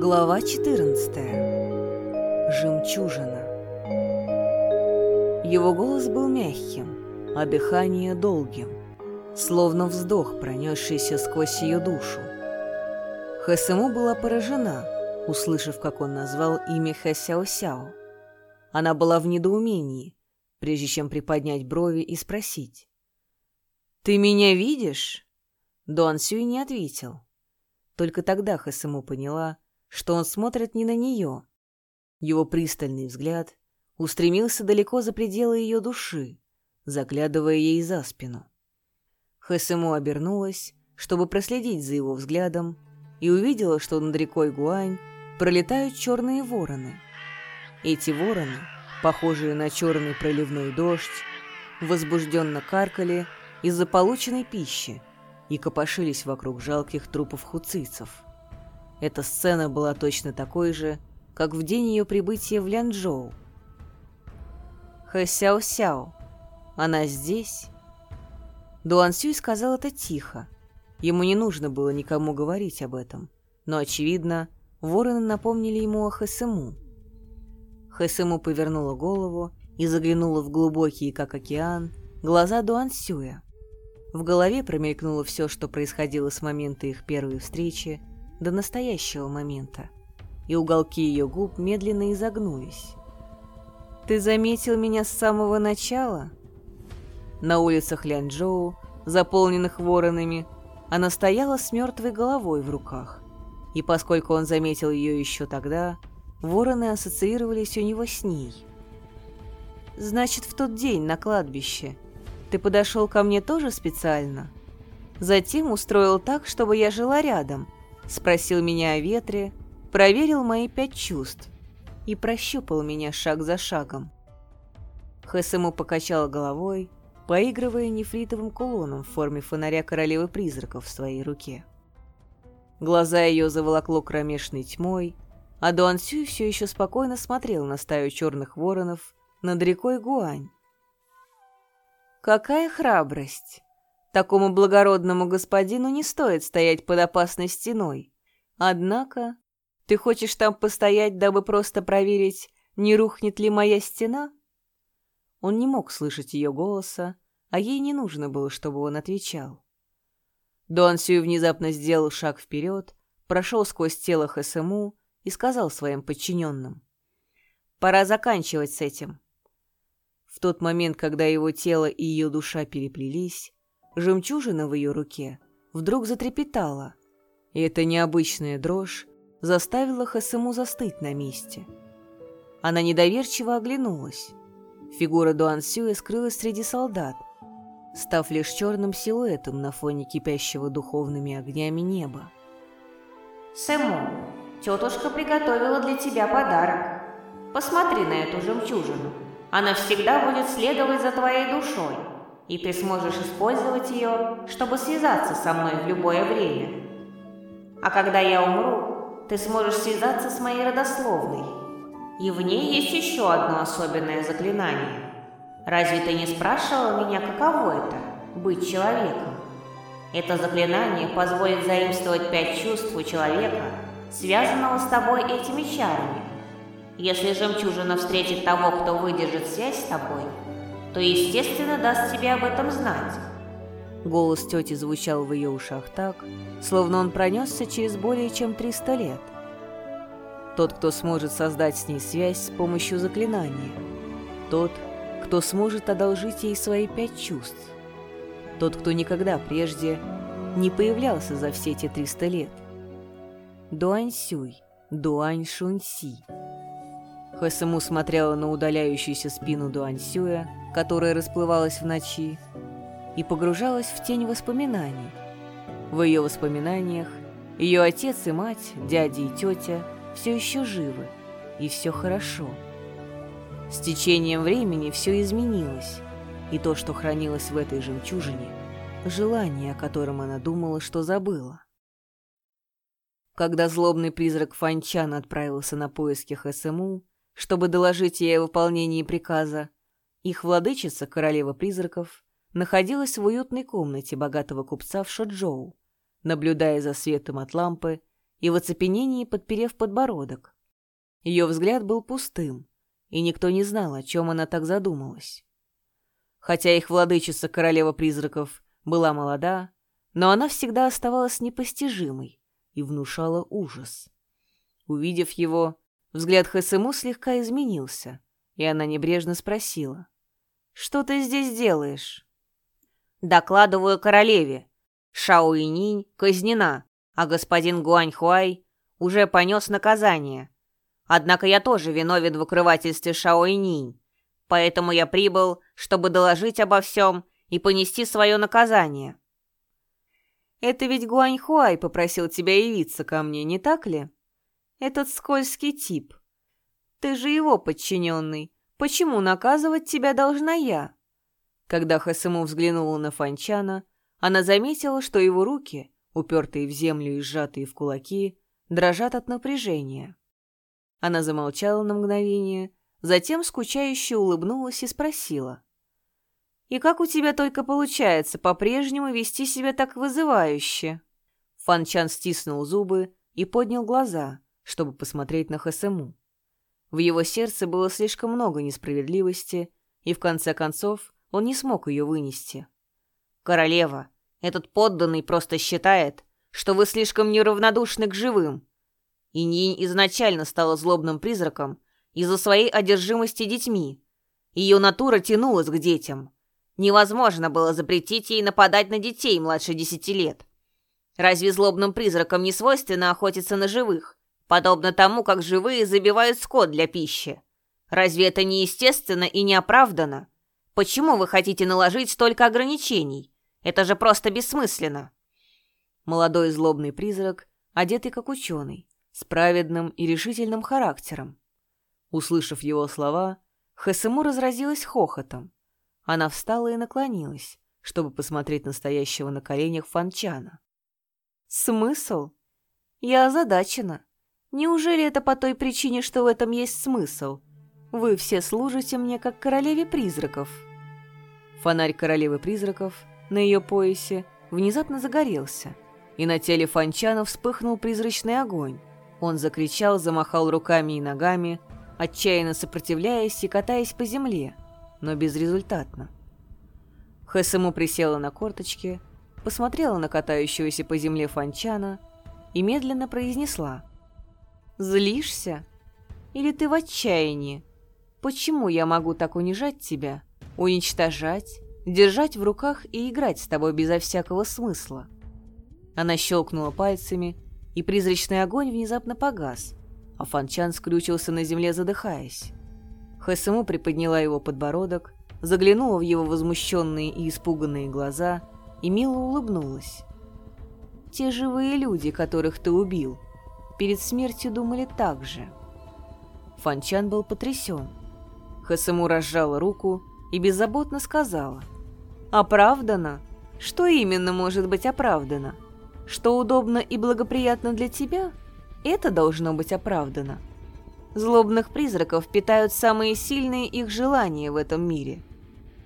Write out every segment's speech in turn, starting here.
Глава 14. Жемчужина. Его голос был мягким, а дыхание долгим, словно вздох, пронесшийся сквозь ее душу. Хэсэму была поражена, услышав, как он назвал имя Хэсяо-Сяо. Она была в недоумении, прежде чем приподнять брови и спросить. «Ты меня видишь?» Дуан Сюй не ответил. Только тогда Хэсэму поняла, что он смотрит не на нее. Его пристальный взгляд устремился далеко за пределы ее души, заглядывая ей за спину. Хэсэму обернулась, чтобы проследить за его взглядом, и увидела, что над рекой Гуань пролетают черные вороны. Эти вороны, похожие на черный проливной дождь, возбужденно каркали из-за полученной пищи и копошились вокруг жалких трупов хуцицев. Эта сцена была точно такой же, как в день ее прибытия в Лянчжоу. «Хэ-сяо-сяо, она здесь?» Дуан Сюй сказал это тихо. Ему не нужно было никому говорить об этом, но, очевидно, вороны напомнили ему о Хэсэму. Хэсэму повернула голову и заглянула в глубокие, как океан, глаза Дуан Сюя. В голове промелькнуло все, что происходило с момента их первой встречи до настоящего момента, и уголки ее губ медленно изогнулись. «Ты заметил меня с самого начала?» На улицах Лянчжоу, заполненных воронами, она стояла с мертвой головой в руках, и поскольку он заметил ее еще тогда, вороны ассоциировались у него с ней. «Значит, в тот день на кладбище ты подошел ко мне тоже специально? Затем устроил так, чтобы я жила рядом, спросил меня о ветре, проверил мои пять чувств и прощупал меня шаг за шагом. Хэсэму покачала головой, поигрывая нефритовым кулоном в форме фонаря королевы призраков в своей руке. Глаза ее заволокло кромешной тьмой, а Дуан Сюй все еще спокойно смотрел на стаю черных воронов над рекой Гуань. Какая храбрость! Такому благородному господину не стоит стоять под опасной стеной. Однако, ты хочешь там постоять, дабы просто проверить, не рухнет ли моя стена? Он не мог слышать ее голоса, а ей не нужно было, чтобы он отвечал. Дуан Сюй внезапно сделал шаг вперед, прошел сквозь тело ХСМУ и сказал своим подчиненным. «Пора заканчивать с этим. В тот момент, когда его тело и ее душа переплелись, жемчужина в ее руке вдруг затрепетала, и эта необычная дрожь заставила Хасему застыть на месте. Она недоверчиво оглянулась. Фигура Дуан Сюэ скрылась среди солдат, став лишь черным силуэтом на фоне кипящего духовными огнями неба. «Сэму, тетушка приготовила для тебя подарок. Посмотри на эту жемчужину». Она всегда будет следовать за твоей душой, и ты сможешь использовать ее, чтобы связаться со мной в любое время. А когда я умру, ты сможешь связаться с моей родословной. И в ней есть еще одно особенное заклинание. Разве ты не спрашивала меня, каково это – быть человеком? Это заклинание позволит заимствовать пять чувств у человека, связанного с тобой этими чарами, если жемчужина встретит того, кто выдержит связь с тобой, то, естественно, даст тебе об этом знать. Голос тети звучал в ее ушах так, словно он пронесся через более чем 300 лет. Тот, кто сможет создать с ней связь с помощью заклинания. Тот, кто сможет одолжить ей свои пять чувств. Тот, кто никогда прежде не появлялся за все эти 300 лет. Дуань Сюй, Дуань Шунси. Хэсэму смотрела на удаляющуюся спину Дуансюя, которая расплывалась в ночи, и погружалась в тень воспоминаний. В ее воспоминаниях ее отец и мать, дядя и тетя все еще живы, и все хорошо. С течением времени все изменилось, и то, что хранилось в этой жемчужине, желание, о котором она думала, что забыла. Когда злобный призрак Фанчан отправился на поиски ХСМУ, чтобы доложить ей о выполнении приказа. Их владычица, королева призраков, находилась в уютной комнате богатого купца в Шоджоу, наблюдая за светом от лампы и в оцепенении подперев подбородок. Ее взгляд был пустым, и никто не знал, о чем она так задумалась. Хотя их владычица королева призраков была молода, но она всегда оставалась непостижимой и внушала ужас. Увидев его, взгляд Хэсэму слегка изменился, и она небрежно спросила. «Что ты здесь делаешь?» «Докладываю королеве. Шао Ининь казнена, а господин Гуаньхуай уже понес наказание. Однако я тоже виновен в укрывательстве Шао Ининь, поэтому я прибыл, чтобы доложить обо всем и понести свое наказание». «Это ведь Гуаньхуай попросил тебя явиться ко мне, не так ли? Этот скользкий тип. Ты же его подчиненный. Почему наказывать тебя должна я?» Когда Хасему взглянула на Фанчана, она заметила, что его руки, упертые в землю и сжатые в кулаки, дрожат от напряжения. Она замолчала на мгновение, затем скучающе улыбнулась и спросила. «И как у тебя только получается по-прежнему вести себя так вызывающе?» Фанчан стиснул зубы и поднял глаза, чтобы посмотреть на Хасему. В его сердце было слишком много несправедливости, и в конце концов он не смог ее вынести. «Королева, этот подданный просто считает, что вы слишком неравнодушны к живым. И Нинь изначально стала злобным призраком из-за своей одержимости детьми. Ее натура тянулась к детям. Невозможно было запретить ей нападать на детей младше десяти лет. Разве злобным призракам не свойственно охотиться на живых? Подобно тому, как живые забивают скот для пищи. Разве это не естественно и не оправдано? Почему вы хотите наложить столько ограничений? Это же просто бессмысленно. Молодой злобный призрак, одетый как ученый, с праведным и решительным характером. Услышав его слова, Хэсэму разразилась хохотом. Она встала и наклонилась, чтобы посмотреть настоящего на коленях Фанчана. «Смысл? Я озадачена. Неужели это по той причине, что в этом есть смысл? Вы все служите мне как королеве призраков». Фонарь королевы призраков на ее поясе внезапно загорелся, и на теле Фанчана вспыхнул призрачный огонь. Он закричал, замахал руками и ногами, отчаянно сопротивляясь и катаясь по земле, но безрезультатно. Хэсэму присела на корточки, посмотрела на катающегося по земле Фанчана и медленно произнесла Злишься? Или ты в отчаянии? Почему я могу так унижать тебя, уничтожать, держать в руках и играть с тобой безо всякого смысла?» Она щелкнула пальцами, и призрачный огонь внезапно погас, а Фанчан скрючился на земле, задыхаясь. Хэсэму приподняла его подбородок, заглянула в его возмущенные и испуганные глаза и мило улыбнулась. «Те живые люди, которых ты убил», перед смертью думали так же. Фанчан был потрясен. Хасему разжала руку и беззаботно сказала. «Оправдано? Что именно может быть оправдано? Что удобно и благоприятно для тебя? Это должно быть оправдано. Злобных призраков питают самые сильные их желания в этом мире.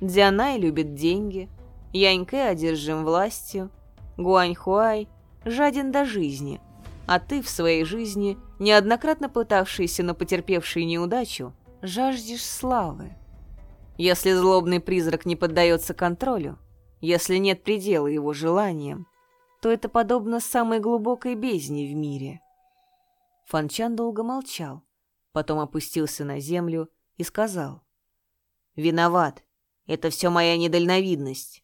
Дзянай любит деньги, Яньке одержим властью, Гуаньхуай жаден до жизни – а ты в своей жизни, неоднократно пытавшийся, но потерпевший неудачу, жаждешь славы. Если злобный призрак не поддается контролю, если нет предела его желаниям, то это подобно самой глубокой бездне в мире. Фанчан долго молчал, потом опустился на землю и сказал. «Виноват. Это все моя недальновидность».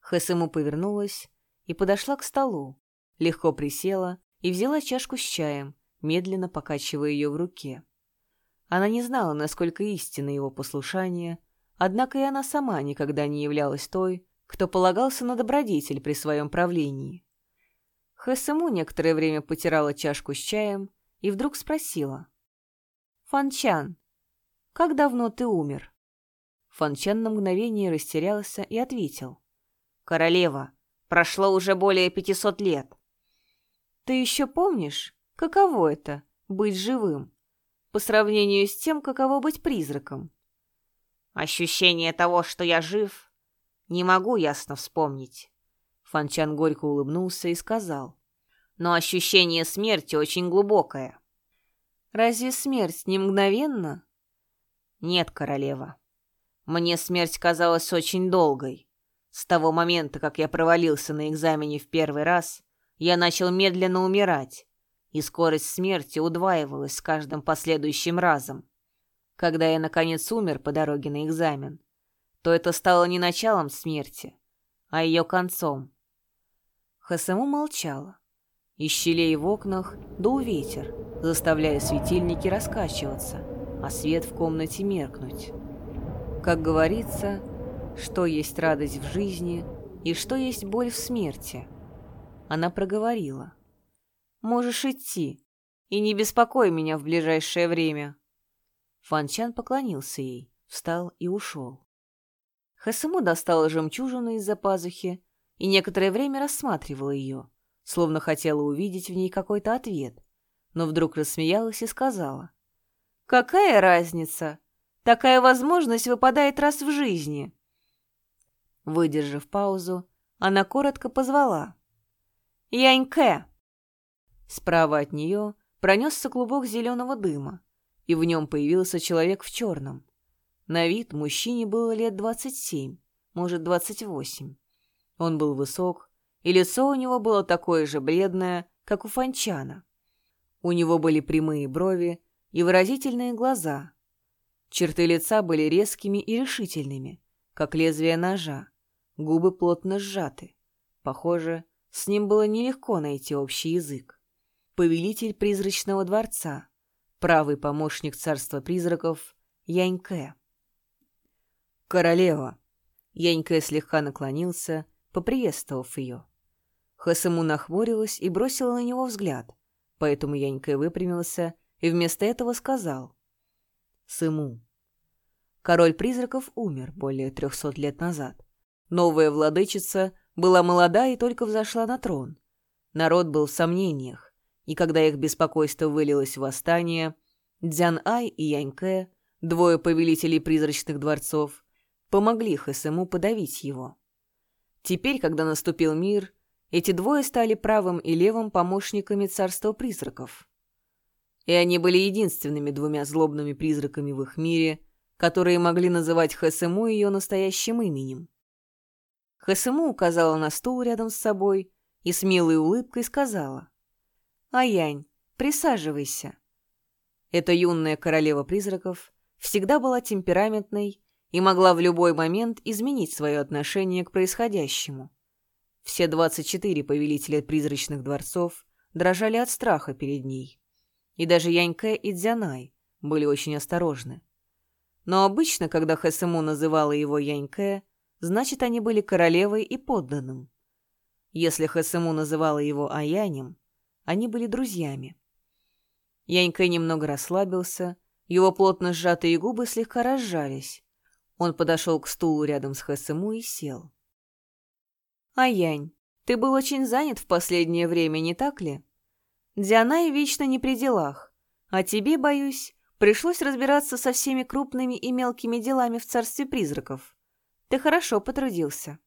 Хэсэму повернулась и подошла к столу, легко присела и взяла чашку с чаем, медленно покачивая ее в руке. Она не знала, насколько истинно его послушание, однако и она сама никогда не являлась той, кто полагался на добродетель при своем правлении. Хэсэму некоторое время потирала чашку с чаем и вдруг спросила. «Фанчан, как давно ты умер?» Фанчан на мгновение растерялся и ответил. «Королева, прошло уже более пятисот лет. Ты еще помнишь, каково это — быть живым, по сравнению с тем, каково быть призраком? Ощущение того, что я жив, не могу ясно вспомнить. Фанчан горько улыбнулся и сказал. но ощущение смерти очень глубокое. Разве смерть не мгновенна? Нет, королева. Мне смерть казалась очень долгой. С того момента, как я провалился на экзамене в первый раз, я начал медленно умирать, и скорость смерти удваивалась с каждым последующим разом. Когда я, наконец, умер по дороге на экзамен, то это стало не началом смерти, а ее концом. Хасему молчала. Из щелей в окнах дул ветер, заставляя светильники раскачиваться, а свет в комнате меркнуть. Как говорится, что есть радость в жизни и что есть боль в смерти. Она проговорила. «Можешь идти, и не беспокой меня в ближайшее время». Фанчан поклонился ей, встал и ушел. Хасему достала жемчужину из-за пазухи и некоторое время рассматривала ее, словно хотела увидеть в ней какой-то ответ, но вдруг рассмеялась и сказала. «Какая разница? Такая возможность выпадает раз в жизни». Выдержав паузу, она коротко позвала. «Яньке!» Справа от нее пронесся клубок зеленого дыма, и в нем появился человек в черном. На вид мужчине было лет двадцать семь, может, двадцать восемь. Он был высок, и лицо у него было такое же бледное, как у Фанчана. У него были прямые брови и выразительные глаза. Черты лица были резкими и решительными, как лезвие ножа. Губы плотно сжаты. Похоже, с ним было нелегко найти общий язык. Повелитель призрачного дворца, правый помощник царства призраков Яньке. «Королева!» Яньке слегка наклонился, поприветствовав ее. Хасему нахмурилась и бросила на него взгляд, поэтому Яньке выпрямился и вместо этого сказал. «Сыму». Король призраков умер более трехсот лет назад. Новая владычица была молода и только взошла на трон. Народ был в сомнениях, и когда их беспокойство вылилось в восстание, Дзян-Ай и Яньке, двое повелителей призрачных дворцов, помогли Хэсэму подавить его. Теперь, когда наступил мир, эти двое стали правым и левым помощниками царства призраков. И они были единственными двумя злобными призраками в их мире, которые могли называть Хэсэму ее настоящим именем. Хэсэму указала на стул рядом с собой и с милой улыбкой сказала. «Аянь, присаживайся». Эта юная королева призраков всегда была темпераментной и могла в любой момент изменить свое отношение к происходящему. Все 24 повелителя призрачных дворцов дрожали от страха перед ней. И даже Яньке и Дзянай были очень осторожны. Но обычно, когда Хэсэму называла его Яньке, значит, они были королевой и подданным. Если Хэсэму называла его Аянем, они были друзьями. Яньке немного расслабился, его плотно сжатые губы слегка разжались, он подошел к стулу рядом с Хэсэму и сел. «Аянь, ты был очень занят в последнее время, не так ли? Дианай вечно не при делах, а тебе, боюсь, пришлось разбираться со всеми крупными и мелкими делами в царстве призраков. Ты хорошо потрудился».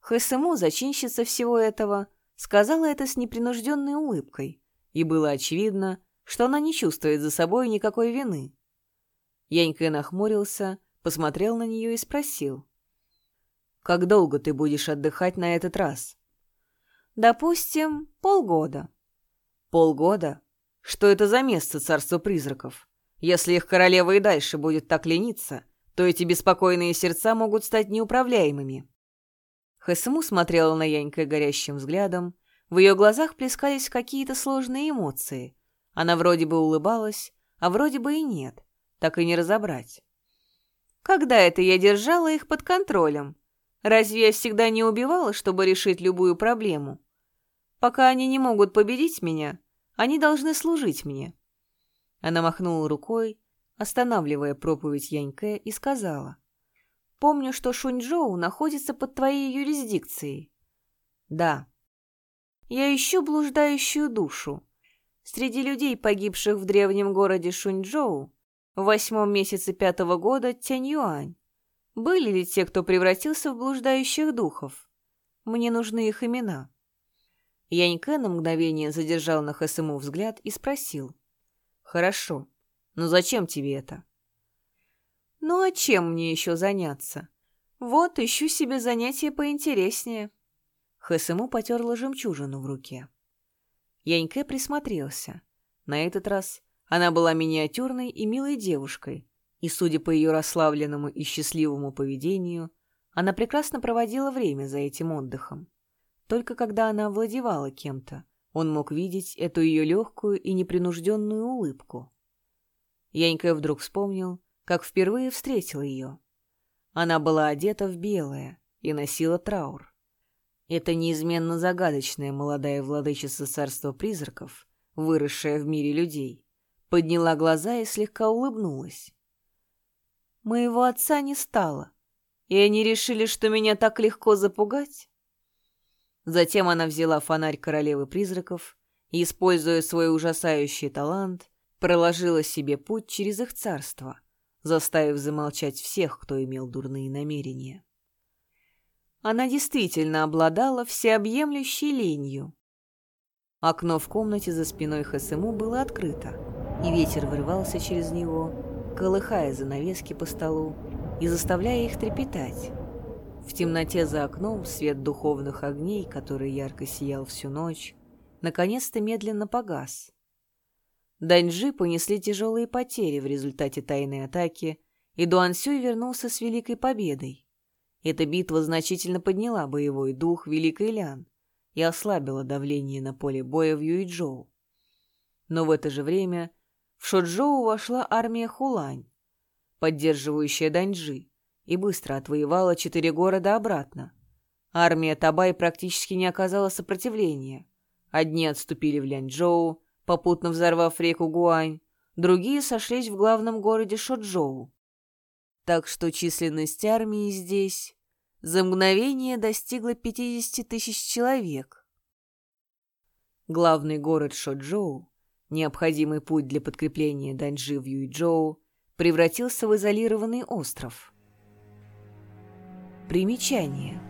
Хэсэму, зачинщица всего этого, сказала это с непринужденной улыбкой, и было очевидно, что она не чувствует за собой никакой вины. Янька нахмурился, посмотрел на нее и спросил. «Как долго ты будешь отдыхать на этот раз?» «Допустим, полгода». «Полгода? Что это за место царства призраков? Если их королева и дальше будет так лениться, то эти беспокойные сердца могут стать неуправляемыми». Хэсму смотрела на Янька горящим взглядом. В ее глазах плескались какие-то сложные эмоции. Она вроде бы улыбалась, а вроде бы и нет. Так и не разобрать. Когда это я держала их под контролем? Разве я всегда не убивала, чтобы решить любую проблему? Пока они не могут победить меня, они должны служить мне. Она махнула рукой, останавливая проповедь Яньке, и сказала. «Помню, что Шуньчжоу находится под твоей юрисдикцией». «Да». «Я ищу блуждающую душу. Среди людей, погибших в древнем городе Шуньчжоу, в восьмом месяце пятого года Тянь-Юань. Были ли те, кто превратился в блуждающих духов? Мне нужны их имена. Яньке на мгновение задержал на ХСМУ взгляд и спросил. «Хорошо, но зачем тебе это?» «Ну а чем мне еще заняться? Вот, ищу себе занятие поинтереснее». ХСМУ потерла жемчужину в руке. Яньке присмотрелся. На этот раз она была миниатюрной и милой девушкой, и, судя по ее расслабленному и счастливому поведению, она прекрасно проводила время за этим отдыхом. Только когда она овладевала кем-то, он мог видеть эту ее легкую и непринужденную улыбку. Янька вдруг вспомнил, как впервые встретил ее. Она была одета в белое и носила траур. Эта неизменно загадочная молодая владычица царства призраков, выросшая в мире людей, подняла глаза и слегка улыбнулась. «Моего отца не стало, и они решили, что меня так легко запугать?» Затем она взяла фонарь королевы призраков и, используя свой ужасающий талант, проложила себе путь через их царство, заставив замолчать всех, кто имел дурные намерения. Она действительно обладала всеобъемлющей ленью. Окно в комнате за спиной ХСМУ было открыто, и ветер вырывался через него, колыхая занавески по столу и заставляя их трепетать. В темноте за окном свет духовных огней, который ярко сиял всю ночь, наконец-то медленно погас. Даньжи понесли тяжелые потери в результате тайной атаки, и Дуансюй вернулся с великой победой. Эта битва значительно подняла боевой дух Великой Лян и ослабила давление на поле боя в Юйчжоу. Но в это же время в Шоджоу вошла армия Хулань, поддерживающая Даньжи, и быстро отвоевала четыре города обратно. Армия Табай практически не оказала сопротивления. Одни отступили в Ляньчжоу, попутно взорвав реку Гуань, другие сошлись в главном городе Шоджоу. Так что численность армии здесь за мгновение достигла 50 тысяч человек. Главный город Шоджоу, необходимый путь для подкрепления Даньжи в Юйчжоу, превратился в изолированный остров – Примечание.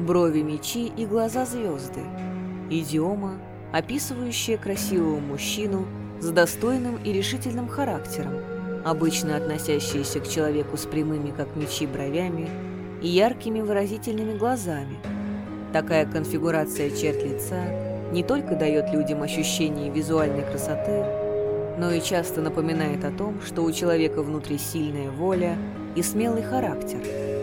Брови мечи и глаза звезды. Идиома, описывающая красивого мужчину с достойным и решительным характером, обычно относящаяся к человеку с прямыми, как мечи, бровями и яркими выразительными глазами. Такая конфигурация черт лица не только дает людям ощущение визуальной красоты, но и часто напоминает о том, что у человека внутри сильная воля и смелый характер –